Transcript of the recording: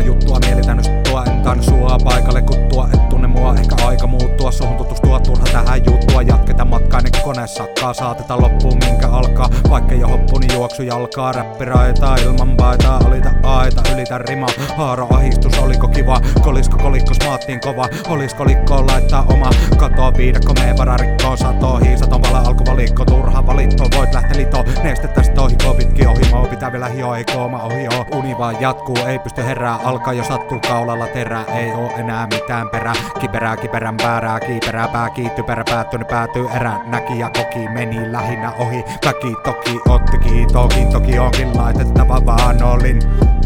Kovaa juttua, mieli täynnä suttua, en tansua paikalle kuttua, et tunne mua, ehkä aika muuttua, suhun tutustua, turha tähän juttua, jatketa matkainen kone sakkaa, saatetaan loppuun minkä alkaa, vaikka jo hoppu, niin juoksu jalkaa, räppiraita ilman paitaa, alita aita, ylitä rima, haaro ahistus, oliko kiva, kolisko kolikkos maattiin kova, olisko likkoon laittaa oma, katoa viidakko, mee vararikkoon, voit lähteä lito, neste tästä ohi, pitki ohi, moo pitää vielä hio, ei kooma ohi, oo. uni vaan jatkuu, ei pysty herää, alkaa jo sattuu kaulalla terää, ei oo enää mitään perää, kiperää, kiperän päärää, kiiperää, pää kiitty, perä päättynyt, päätyy erä, näki ja koki, meni lähinnä ohi, väki toki otti kiitokin, toki onkin laitettava vaan olin.